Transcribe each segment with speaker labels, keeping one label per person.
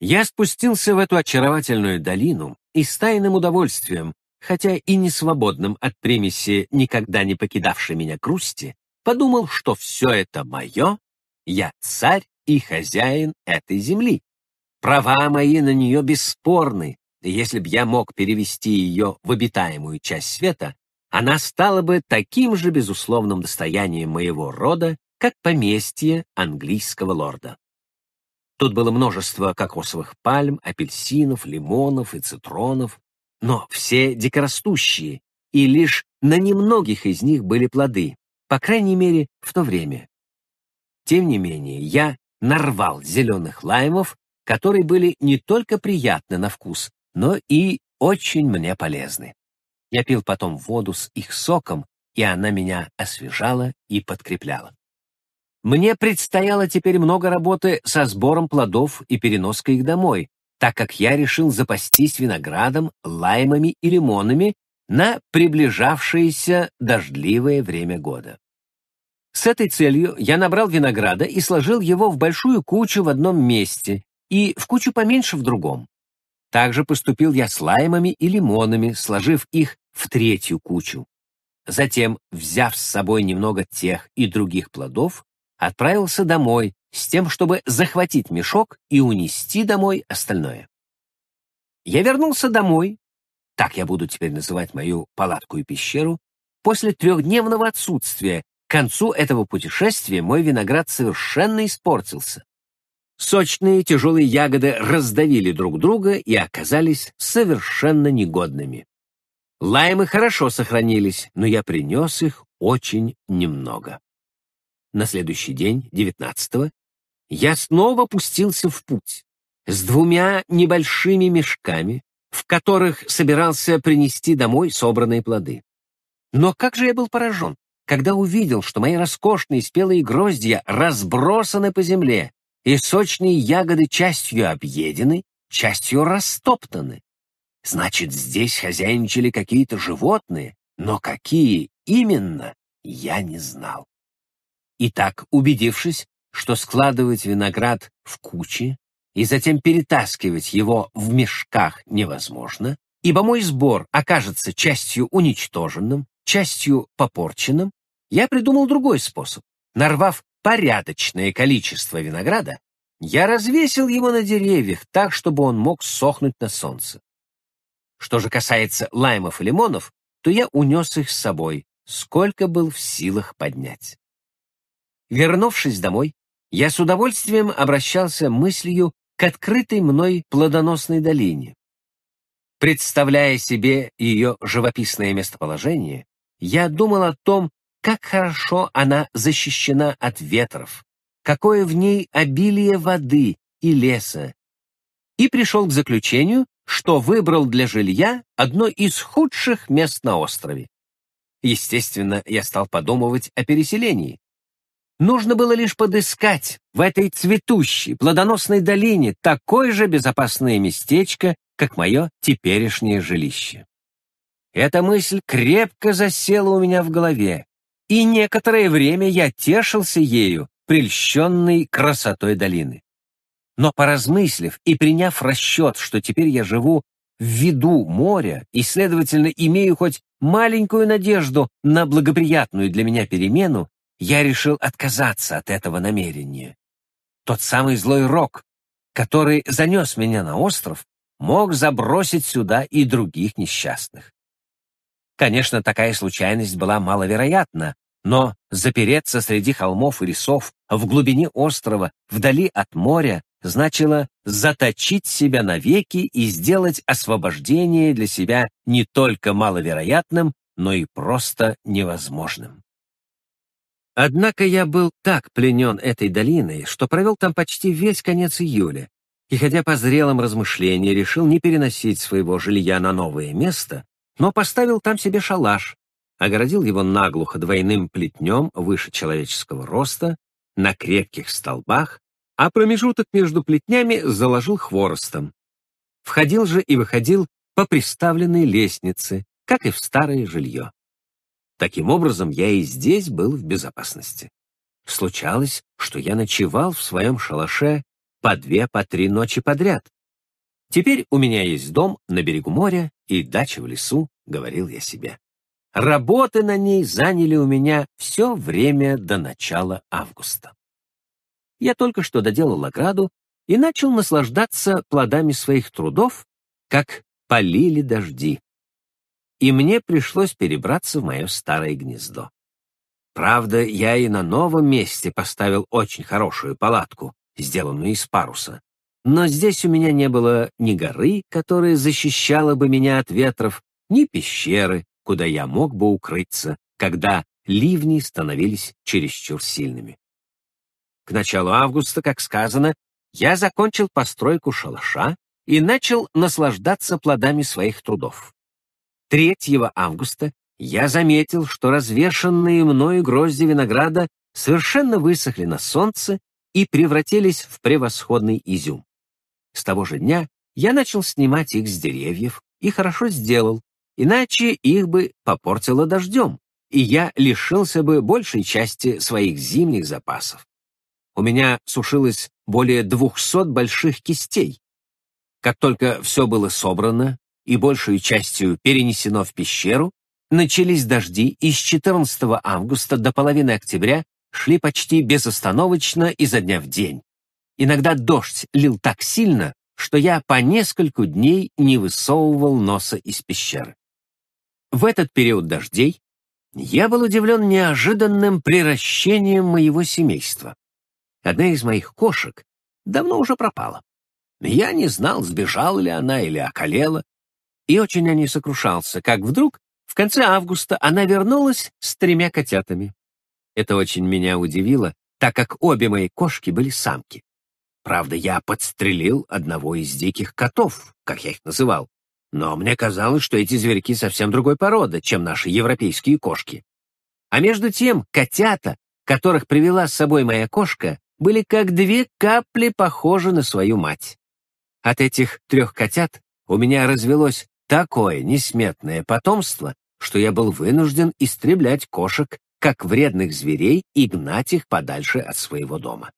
Speaker 1: Я спустился в эту очаровательную долину и с тайным удовольствием, хотя и не свободным от примеси никогда не покидавшей меня грусти, подумал, что все это мое, я царь и хозяин этой земли. Права мои на нее бесспорны, если б я мог перевести ее в обитаемую часть света, она стала бы таким же безусловным достоянием моего рода, как поместье английского лорда. Тут было множество кокосовых пальм, апельсинов, лимонов и цитронов, но все дикорастущие, и лишь на немногих из них были плоды, по крайней мере, в то время. Тем не менее, я нарвал зеленых лаймов, которые были не только приятны на вкус, но и очень мне полезны. Я пил потом воду с их соком, и она меня освежала и подкрепляла. Мне предстояло теперь много работы со сбором плодов и переноской их домой, так как я решил запастись виноградом, лаймами и лимонами на приближавшееся дождливое время года. С этой целью я набрал винограда и сложил его в большую кучу в одном месте и в кучу поменьше в другом. Также поступил я с лаймами и лимонами, сложив их в третью кучу. Затем, взяв с собой немного тех и других плодов, отправился домой с тем, чтобы захватить мешок и унести домой остальное. Я вернулся домой, так я буду теперь называть мою палатку и пещеру, после трехдневного отсутствия. К концу этого путешествия мой виноград совершенно испортился. Сочные тяжелые ягоды раздавили друг друга и оказались совершенно негодными. Лаймы хорошо сохранились, но я принес их очень немного. На следующий день, 19-го, я снова пустился в путь с двумя небольшими мешками, в которых собирался принести домой собранные плоды. Но как же я был поражен, когда увидел, что мои роскошные спелые гроздья разбросаны по земле, и сочные ягоды частью объедены, частью растоптаны. Значит, здесь хозяйничали какие-то животные, но какие именно, я не знал. Итак, убедившись, что складывать виноград в кучи и затем перетаскивать его в мешках невозможно, ибо мой сбор окажется частью уничтоженным, частью попорченным, я придумал другой способ. Нарвав порядочное количество винограда, я развесил его на деревьях так, чтобы он мог сохнуть на солнце. Что же касается лаймов и лимонов, то я унес их с собой, сколько был в силах поднять. Вернувшись домой, я с удовольствием обращался мыслью к открытой мной плодоносной долине. Представляя себе ее живописное местоположение, я думал о том, как хорошо она защищена от ветров, какое в ней обилие воды и леса, и пришел к заключению, что выбрал для жилья одно из худших мест на острове. Естественно, я стал подумывать о переселении. Нужно было лишь подыскать в этой цветущей, плодоносной долине такое же безопасное местечко, как мое теперешнее жилище. Эта мысль крепко засела у меня в голове, и некоторое время я тешился ею, прельщенной красотой долины. Но поразмыслив и приняв расчет, что теперь я живу в виду моря и, следовательно, имею хоть маленькую надежду на благоприятную для меня перемену, я решил отказаться от этого намерения. Тот самый злой рок, который занес меня на остров, мог забросить сюда и других несчастных. Конечно, такая случайность была маловероятна, но запереться среди холмов и лесов в глубине острова, вдали от моря, значило заточить себя навеки и сделать освобождение для себя не только маловероятным, но и просто невозможным. Однако я был так пленен этой долиной, что провел там почти весь конец июля, и хотя по зрелым размышлениям решил не переносить своего жилья на новое место, но поставил там себе шалаш, огородил его наглухо двойным плетнем выше человеческого роста, на крепких столбах, а промежуток между плетнями заложил хворостом. Входил же и выходил по приставленной лестнице, как и в старое жилье. Таким образом, я и здесь был в безопасности. Случалось, что я ночевал в своем шалаше по две, по три ночи подряд. Теперь у меня есть дом на берегу моря и дача в лесу, говорил я себе. Работы на ней заняли у меня все время до начала августа. Я только что доделал ограду и начал наслаждаться плодами своих трудов, как полили дожди. И мне пришлось перебраться в мое старое гнездо. Правда, я и на новом месте поставил очень хорошую палатку, сделанную из паруса. Но здесь у меня не было ни горы, которая защищала бы меня от ветров, ни пещеры, куда я мог бы укрыться, когда ливни становились чересчур сильными. К началу августа, как сказано, я закончил постройку шалаша и начал наслаждаться плодами своих трудов. 3 августа я заметил, что развешанные мною грозди винограда совершенно высохли на солнце и превратились в превосходный изюм. С того же дня я начал снимать их с деревьев и хорошо сделал, иначе их бы попортило дождем, и я лишился бы большей части своих зимних запасов. У меня сушилось более двухсот больших кистей. Как только все было собрано и большей частью перенесено в пещеру, начались дожди, и с 14 августа до половины октября шли почти безостановочно изо дня в день. Иногда дождь лил так сильно, что я по нескольку дней не высовывал носа из пещеры. В этот период дождей я был удивлен неожиданным приращением моего семейства. Одна из моих кошек давно уже пропала. Я не знал, сбежала ли она или околела, и очень о ней сокрушался, как вдруг в конце августа она вернулась с тремя котятами. Это очень меня удивило, так как обе мои кошки были самки. Правда, я подстрелил одного из диких котов, как я их называл, но мне казалось, что эти зверьки совсем другой породы, чем наши европейские кошки. А между тем, котята, которых привела с собой моя кошка, были как две капли похожи на свою мать. От этих трех котят у меня развелось такое несметное потомство, что я был вынужден истреблять кошек как вредных зверей и гнать их подальше от своего дома.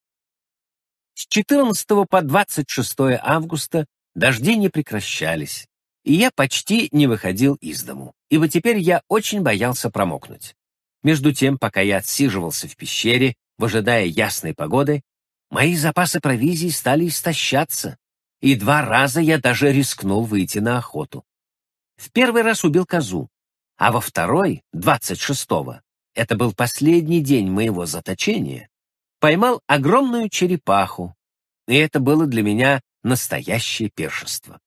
Speaker 1: С 14 по 26 августа дожди не прекращались, и я почти не выходил из дому, ибо теперь я очень боялся промокнуть. Между тем, пока я отсиживался в пещере, выжидая ясной погоды, мои запасы провизии стали истощаться, и два раза я даже рискнул выйти на охоту. В первый раз убил козу, а во второй, 26-го, это был последний день моего заточения, поймал огромную черепаху, и это было для меня настоящее пиршество.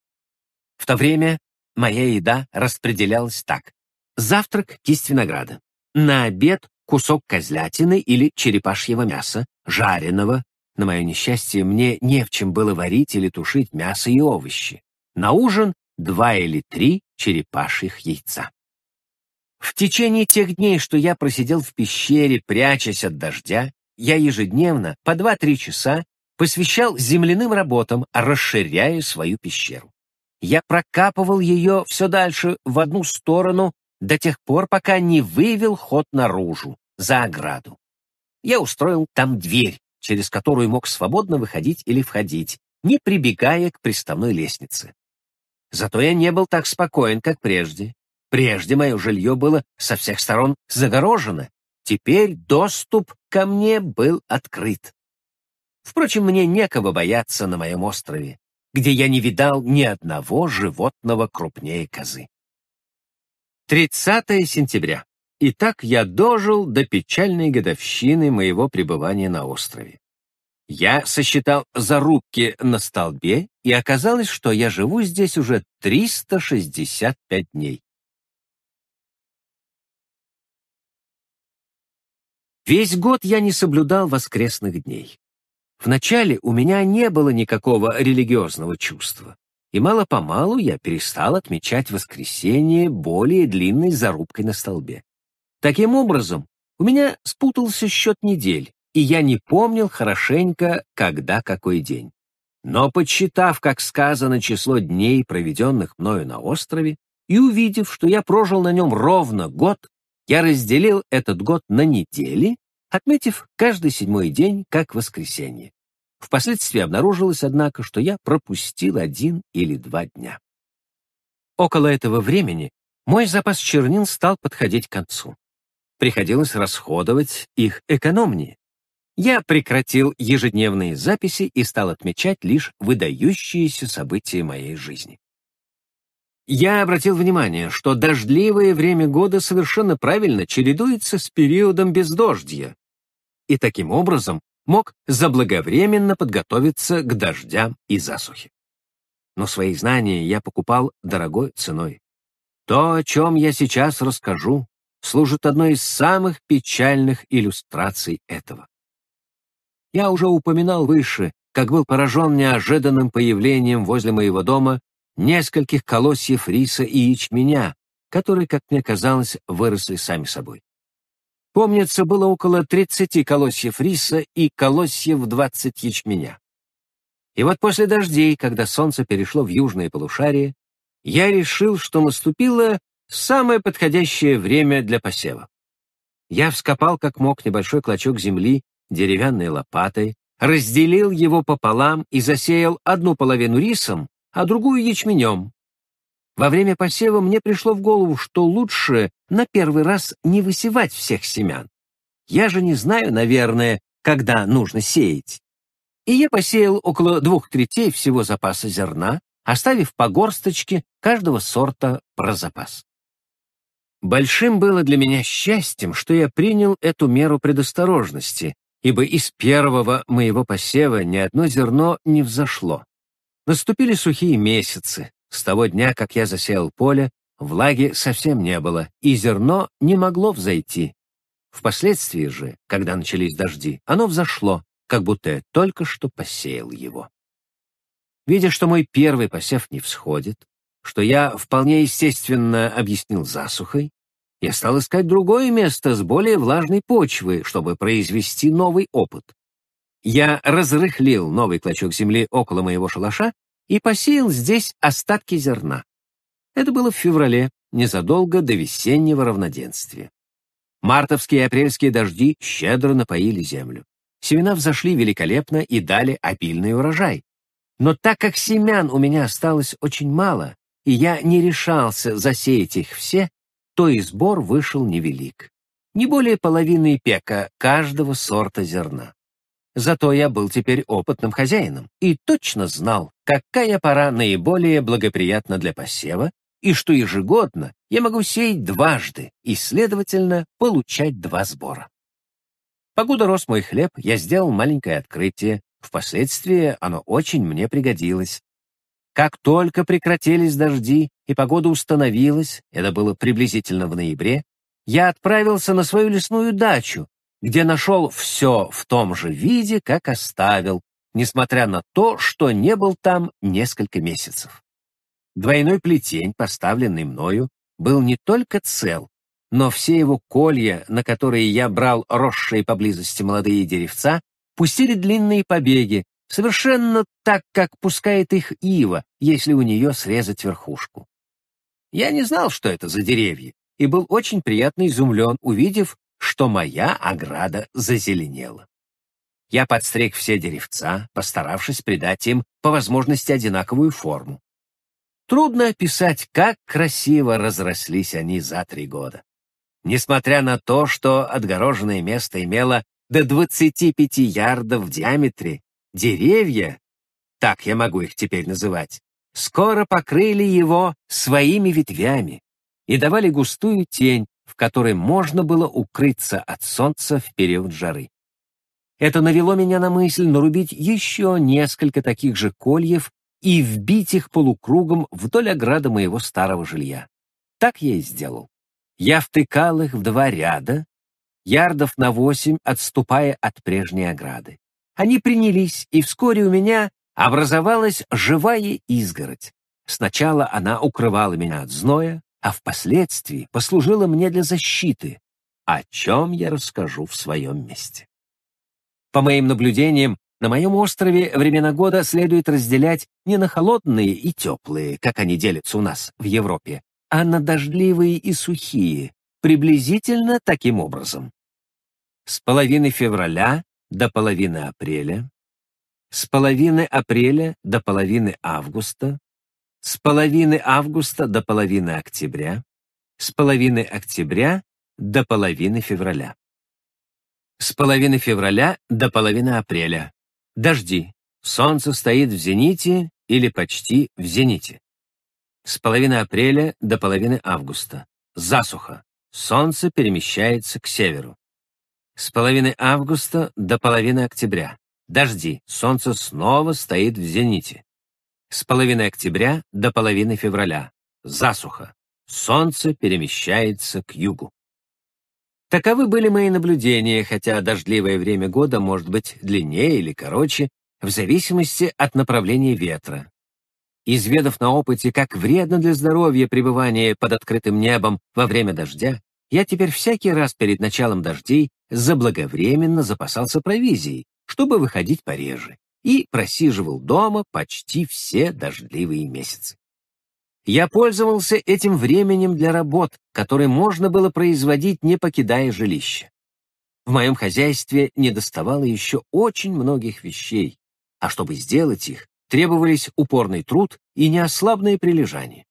Speaker 1: В то время моя еда распределялась так. Завтрак — кисть винограда. На обед — кусок козлятины или черепашьего мяса, жареного. На мое несчастье, мне не в чем было варить или тушить мясо и овощи. На ужин — два или три черепашьих яйца. В течение тех дней, что я просидел в пещере, прячась от дождя, я ежедневно по 2-3 часа посвящал земляным работам, расширяя свою пещеру. Я прокапывал ее все дальше в одну сторону до тех пор, пока не вывел ход наружу, за ограду. Я устроил там дверь, через которую мог свободно выходить или входить, не прибегая к приставной лестнице. Зато я не был так спокоен, как прежде. Прежде мое жилье было со всех сторон загорожено. Теперь доступ ко мне был открыт. Впрочем, мне некого бояться на моем острове, где я не видал ни одного животного крупнее козы. 30 сентября. Итак, я дожил до печальной годовщины моего пребывания на острове. Я сосчитал зарубки на столбе, и оказалось, что я живу здесь уже 365 дней. Весь год я не соблюдал воскресных дней. Вначале у меня не было никакого религиозного чувства, и мало-помалу я перестал отмечать воскресенье более длинной зарубкой на столбе. Таким образом, у меня спутался счет недель, и я не помнил хорошенько, когда какой день. Но подсчитав, как сказано, число дней, проведенных мною на острове, и увидев, что я прожил на нем ровно год, я разделил этот год на недели, отметив каждый седьмой день как воскресенье. Впоследствии обнаружилось, однако, что я пропустил один или два дня. Около этого времени мой запас чернил стал подходить к концу. Приходилось расходовать их экономнее. Я прекратил ежедневные записи и стал отмечать лишь выдающиеся события моей жизни. Я обратил внимание, что дождливое время года совершенно правильно чередуется с периодом бездождья, и таким образом мог заблаговременно подготовиться к дождям и засухе. Но свои знания я покупал дорогой ценой. То, о чем я сейчас расскажу, служит одной из самых печальных иллюстраций этого. Я уже упоминал выше, как был поражен неожиданным появлением возле моего дома нескольких колосьев риса и ячменя, которые, как мне казалось, выросли сами собой. Помнится, было около 30 колосьев риса и колосьев 20 ячменя. И вот после дождей, когда солнце перешло в южное полушарие, я решил, что наступило самое подходящее время для посева. Я вскопал как мог небольшой клочок земли деревянной лопатой, разделил его пополам и засеял одну половину рисом, а другую ячменем. Во время посева мне пришло в голову, что лучше на первый раз не высевать всех семян. Я же не знаю, наверное, когда нужно сеять. И я посеял около двух третей всего запаса зерна, оставив по горсточке каждого сорта про запас. Большим было для меня счастьем, что я принял эту меру предосторожности, ибо из первого моего посева ни одно зерно не взошло. Наступили сухие месяцы. С того дня, как я засеял поле, влаги совсем не было, и зерно не могло взойти. Впоследствии же, когда начались дожди, оно взошло, как будто я только что посеял его. Видя, что мой первый посев не всходит, что я вполне естественно объяснил засухой, я стал искать другое место с более влажной почвой, чтобы произвести новый опыт. Я разрыхлил новый клочок земли около моего шалаша и посеял здесь остатки зерна. Это было в феврале, незадолго до весеннего равноденствия. Мартовские и апрельские дожди щедро напоили землю. Семена взошли великолепно и дали обильный урожай. Но так как семян у меня осталось очень мало, и я не решался засеять их все, то и сбор вышел невелик. Не более половины пека каждого сорта зерна. Зато я был теперь опытным хозяином и точно знал, какая пора наиболее благоприятна для посева и что ежегодно я могу сеять дважды и, следовательно, получать два сбора. Погода рос мой хлеб, я сделал маленькое открытие, впоследствии оно очень мне пригодилось. Как только прекратились дожди и погода установилась, это было приблизительно в ноябре, я отправился на свою лесную дачу, где нашел все в том же виде, как оставил, несмотря на то, что не был там несколько месяцев. Двойной плетень, поставленный мною, был не только цел, но все его колья, на которые я брал росшие поблизости молодые деревца, пустили длинные побеги, совершенно так, как пускает их ива, если у нее срезать верхушку. Я не знал, что это за деревья, и был очень приятно изумлен, увидев, что моя ограда зазеленела. Я подстриг все деревца, постаравшись придать им по возможности одинаковую форму. Трудно описать, как красиво разрослись они за три года. Несмотря на то, что отгороженное место имело до 25 ярдов в диаметре, деревья, так я могу их теперь называть, скоро покрыли его своими ветвями и давали густую тень, в которой можно было укрыться от солнца в период жары. Это навело меня на мысль нарубить еще несколько таких же кольев и вбить их полукругом вдоль ограды моего старого жилья. Так я и сделал. Я втыкал их в два ряда, ярдов на восемь, отступая от прежней ограды. Они принялись, и вскоре у меня образовалась живая изгородь. Сначала она укрывала меня от зноя, а впоследствии послужила мне для защиты, о чем я расскажу в своем месте. По моим наблюдениям, на моем острове времена года следует разделять не на холодные и теплые, как они делятся у нас в Европе, а на дождливые и сухие, приблизительно таким образом. С половины февраля до половины апреля, с половины апреля до половины августа, с половины августа до половины октября, с половины октября до половины февраля. С половины февраля до половины апреля. Дожди. Солнце стоит в зените или почти в зените. С половины апреля до половины августа. Засуха. Солнце перемещается к северу. С половины августа до половины октября. Дожди. Солнце снова стоит в зените. С половины октября до половины февраля. Засуха. Солнце перемещается к югу. Таковы были мои наблюдения, хотя дождливое время года может быть длиннее или короче, в зависимости от направления ветра. Изведав на опыте, как вредно для здоровья пребывание под открытым небом во время дождя, я теперь всякий раз перед началом дождей заблаговременно запасался провизией, чтобы выходить пореже, и просиживал дома почти все дождливые месяцы. Я пользовался этим временем для работ, которые можно было производить, не покидая жилища. В моем хозяйстве недоставало еще очень многих вещей, а чтобы сделать их, требовались упорный труд и неослабное прилежание.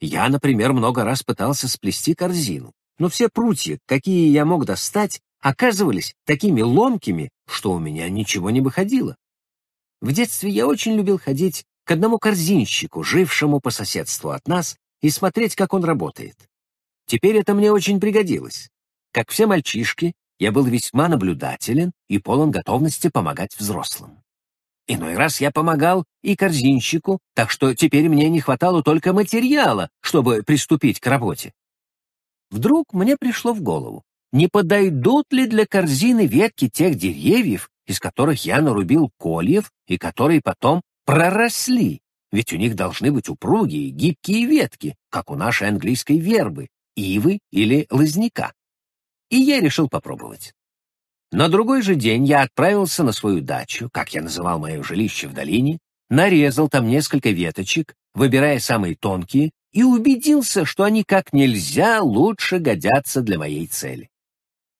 Speaker 1: Я, например, много раз пытался сплести корзину, но все прутья, какие я мог достать, оказывались такими ломкими, что у меня ничего не выходило. В детстве я очень любил ходить к одному корзинщику, жившему по соседству от нас, и смотреть, как он работает. Теперь это мне очень пригодилось. Как все мальчишки, я был весьма наблюдателен и полон готовности помогать взрослым. Иной раз я помогал и корзинщику, так что теперь мне не хватало только материала, чтобы приступить к работе. Вдруг мне пришло в голову, не подойдут ли для корзины ветки тех деревьев, из которых я нарубил кольев и которые потом проросли, ведь у них должны быть упругие, гибкие ветки, как у нашей английской вербы, ивы или лозняка. И я решил попробовать. На другой же день я отправился на свою дачу, как я называл мое жилище в долине, нарезал там несколько веточек, выбирая самые тонкие, и убедился, что они как нельзя лучше годятся для моей цели.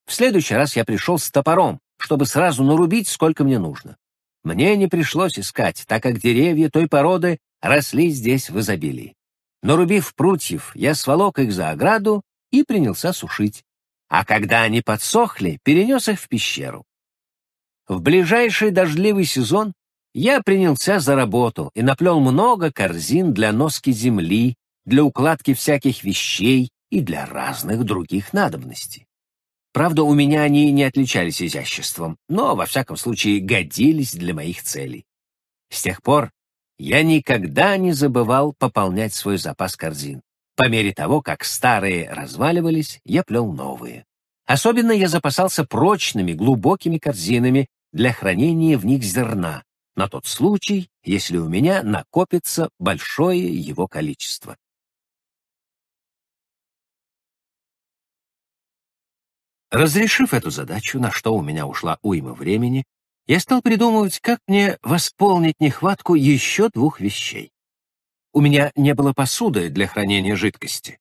Speaker 1: В следующий раз я пришел с топором, чтобы сразу нарубить, сколько мне нужно. Мне не пришлось искать, так как деревья той породы росли здесь в изобилии. Нарубив прутьев, я сволок их за ограду и принялся сушить. А когда они подсохли, перенес их в пещеру. В ближайший дождливый сезон я принялся за работу и наплел много корзин для носки земли, для укладки всяких вещей и для разных других надобностей. Правда, у меня они не отличались изяществом, но, во всяком случае, годились для моих целей. С тех пор я никогда не забывал пополнять свой запас корзин. По мере того, как старые разваливались, я плел новые. Особенно я запасался прочными, глубокими корзинами для хранения в них зерна, на тот случай, если у меня накопится большое его количество. Разрешив эту задачу, на что у меня ушла уйма времени, я стал придумывать, как мне восполнить нехватку еще двух вещей. У меня не было посуды для хранения жидкости.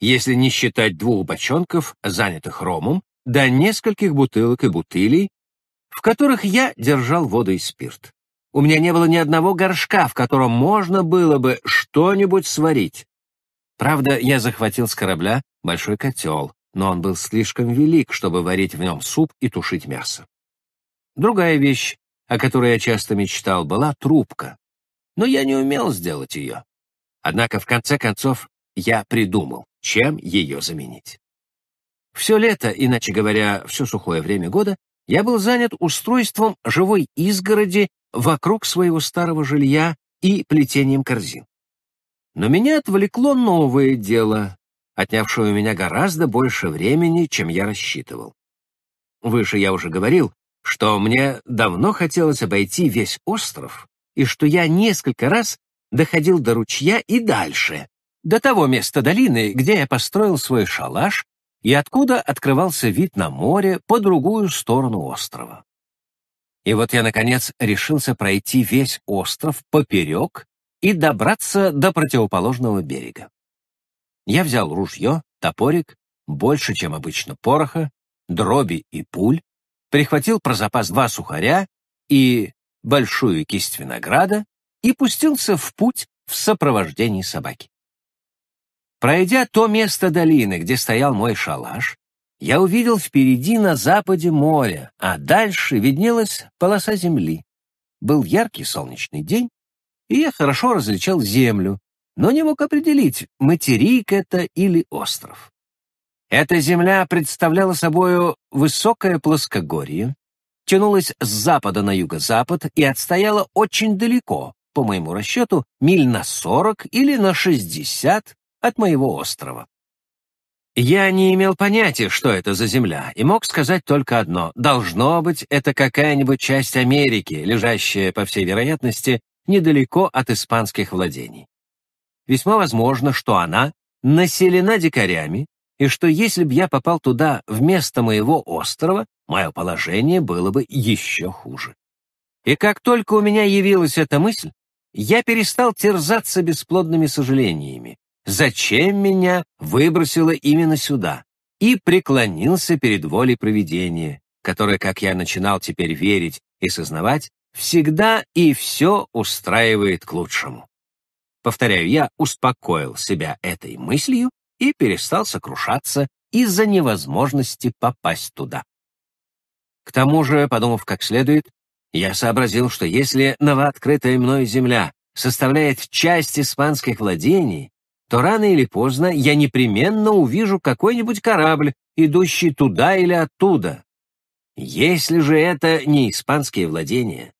Speaker 1: Если не считать двух бочонков, занятых ромом, до нескольких бутылок и бутылей, в которых я держал воду и спирт. У меня не было ни одного горшка, в котором можно было бы что-нибудь сварить. Правда, я захватил с корабля большой котел, но он был слишком велик, чтобы варить в нем суп и тушить мясо. Другая вещь, о которой я часто мечтал, была трубка, но я не умел сделать ее. Однако, в конце концов, я придумал, чем ее заменить. Все лето, иначе говоря, все сухое время года, я был занят устройством живой изгороди вокруг своего старого жилья и плетением корзин. Но меня отвлекло новое дело, отнявшее у меня гораздо больше времени, чем я рассчитывал. Выше я уже говорил, что мне давно хотелось обойти весь остров, и что я несколько раз доходил до ручья и дальше, до того места долины, где я построил свой шалаш и откуда открывался вид на море по другую сторону острова. И вот я, наконец, решился пройти весь остров поперек и добраться до противоположного берега. Я взял ружье, топорик, больше, чем обычно пороха, дроби и пуль, прихватил про запас два сухаря и, большую кисть винограда и пустился в путь в сопровождении собаки. Пройдя то место долины, где стоял мой шалаш, я увидел впереди на западе море, а дальше виднелась полоса земли. Был яркий солнечный день, и я хорошо различал землю, но не мог определить, материк это или остров. Эта земля представляла собою высокое плоскогорье, тянулась с запада на юго-запад и отстояла очень далеко, по моему расчету, миль на 40 или на 60 от моего острова. Я не имел понятия, что это за земля, и мог сказать только одно. Должно быть, это какая-нибудь часть Америки, лежащая, по всей вероятности, недалеко от испанских владений. Весьма возможно, что она населена дикарями, и что если бы я попал туда вместо моего острова, мое положение было бы еще хуже. И как только у меня явилась эта мысль, я перестал терзаться бесплодными сожалениями, зачем меня выбросило именно сюда, и преклонился перед волей провидения, которое, как я начинал теперь верить и сознавать, всегда и все устраивает к лучшему. Повторяю, я успокоил себя этой мыслью и перестал сокрушаться из-за невозможности попасть туда. К тому же, подумав как следует, я сообразил, что если новооткрытая мною земля составляет часть испанских владений, то рано или поздно я непременно увижу какой-нибудь корабль, идущий туда или оттуда. Если же это не испанские владения,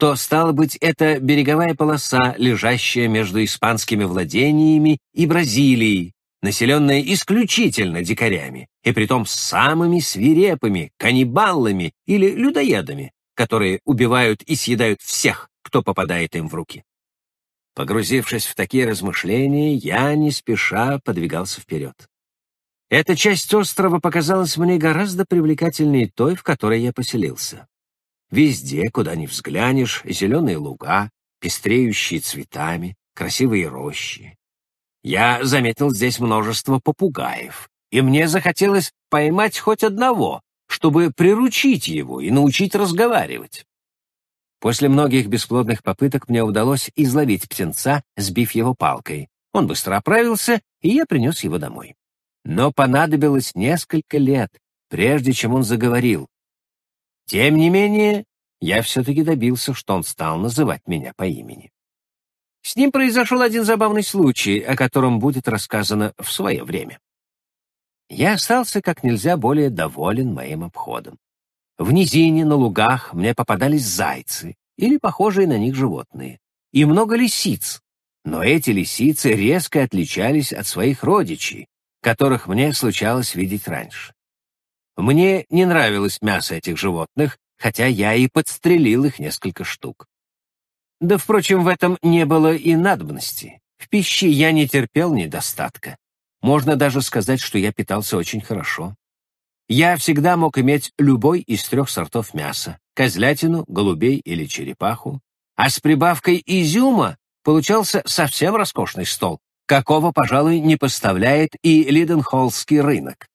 Speaker 1: то, стало быть, это береговая полоса, лежащая между испанскими владениями и Бразилией, населенная исключительно дикарями, и притом самыми свирепыми каннибалами или людоедами, которые убивают и съедают всех, кто попадает им в руки. Погрузившись в такие размышления, я не спеша подвигался вперед. Эта часть острова показалась мне гораздо привлекательнее той, в которой я поселился. Везде, куда ни взглянешь, зеленые луга, пестреющие цветами, красивые рощи. Я заметил здесь множество попугаев, и мне захотелось поймать хоть одного, чтобы приручить его и научить разговаривать. После многих бесплодных попыток мне удалось изловить птенца, сбив его палкой. Он быстро оправился, и я принес его домой. Но понадобилось несколько лет, прежде чем он заговорил. Тем не менее, я все-таки добился, что он стал называть меня по имени. С ним произошел один забавный случай, о котором будет рассказано в свое время. Я остался как нельзя более доволен моим обходом. В низине, на лугах мне попадались зайцы или похожие на них животные, и много лисиц, но эти лисицы резко отличались от своих родичей, которых мне случалось видеть раньше. Мне не нравилось мясо этих животных, хотя я и подстрелил их несколько штук. Да, впрочем, в этом не было и надобности. В пище я не терпел недостатка. Можно даже сказать, что я питался очень хорошо. Я всегда мог иметь любой из трех сортов мяса — козлятину, голубей или черепаху. А с прибавкой изюма получался совсем роскошный стол, какого, пожалуй, не поставляет и Лиденхоллский рынок.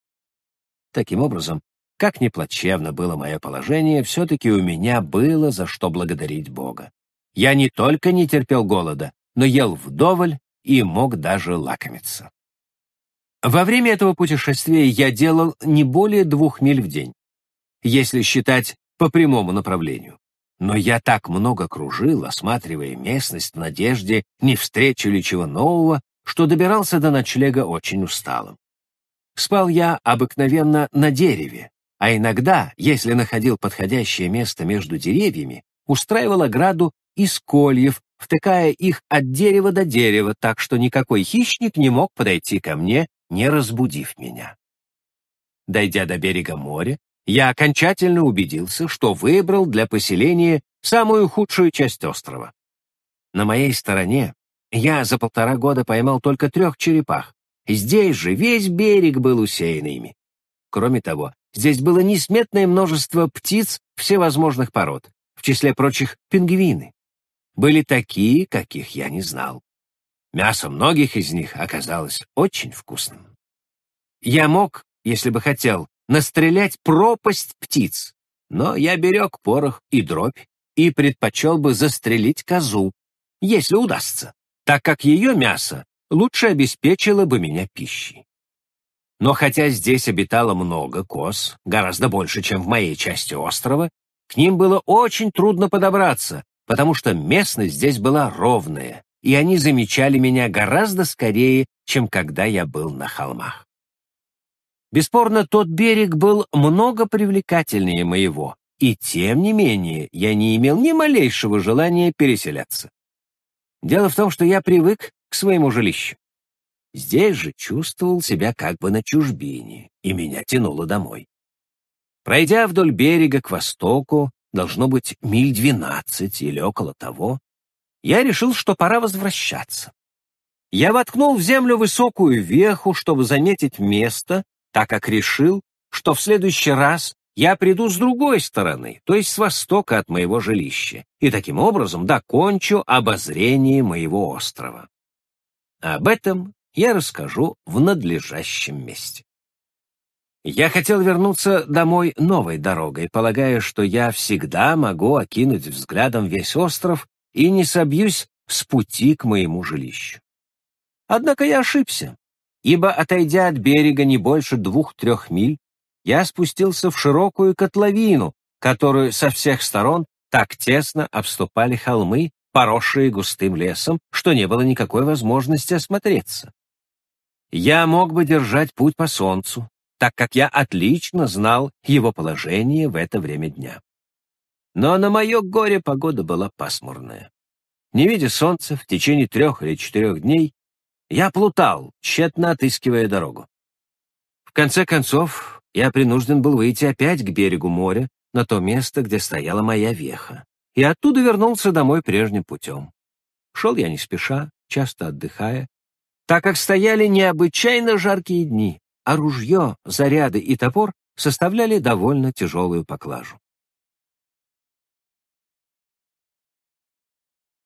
Speaker 1: Таким образом, как ни плачевно было мое положение, все-таки у меня было за что благодарить Бога. Я не только не терпел голода, но ел вдоволь и мог даже лакомиться. Во время этого путешествия я делал не более двух миль в день, если считать по прямому направлению. Но я так много кружил, осматривая местность в надежде, не встречу ли чего нового, что добирался до ночлега очень усталым. Спал я обыкновенно на дереве, а иногда, если находил подходящее место между деревьями, устраивал ограду из кольев, втыкая их от дерева до дерева, так что никакой хищник не мог подойти ко мне, не разбудив меня. Дойдя до берега моря, я окончательно убедился, что выбрал для поселения самую худшую часть острова. На моей стороне я за полтора года поймал только трех черепах. Здесь же весь берег был усеян ими. Кроме того, здесь было несметное множество птиц всевозможных пород, в числе прочих пингвины были такие, каких я не знал. Мясо многих из них оказалось очень вкусным. Я мог, если бы хотел, настрелять пропасть птиц, но я берег порох и дробь и предпочел бы застрелить козу, если удастся, так как ее мясо лучше обеспечило бы меня пищей. Но хотя здесь обитало много коз, гораздо больше, чем в моей части острова, к ним было очень трудно подобраться, потому что местность здесь была ровная, и они замечали меня гораздо скорее, чем когда я был на холмах. Бесспорно, тот берег был много привлекательнее моего, и тем не менее я не имел ни малейшего желания переселяться. Дело в том, что я привык своему жилищу. Здесь же чувствовал себя как бы на чужбине, и меня тянуло домой. Пройдя вдоль берега к востоку, должно быть миль двенадцать или около того, я решил, что пора возвращаться. Я воткнул в землю высокую веху, чтобы заметить место, так как решил, что в следующий раз я приду с другой стороны, то есть с востока от моего жилища, и таким образом докончу обозрение моего острова. Об этом я расскажу в надлежащем месте. Я хотел вернуться домой новой дорогой, полагая, что я всегда могу окинуть взглядом весь остров и не собьюсь с пути к моему жилищу. Однако я ошибся, ибо, отойдя от берега не больше двух-трех миль, я спустился в широкую котловину, которую со всех сторон так тесно обступали холмы, поросшие густым лесом, что не было никакой возможности осмотреться. Я мог бы держать путь по солнцу, так как я отлично знал его положение в это время дня. Но на мое горе погода была пасмурная. Не видя солнца в течение трех или четырех дней, я плутал, тщетно отыскивая дорогу. В конце концов, я принужден был выйти опять к берегу моря, на то место, где стояла моя веха, и оттуда вернулся домой прежним путем. Шел я не спеша, часто отдыхая, так как стояли необычайно жаркие дни, а ружье, заряды и топор составляли довольно тяжелую поклажу.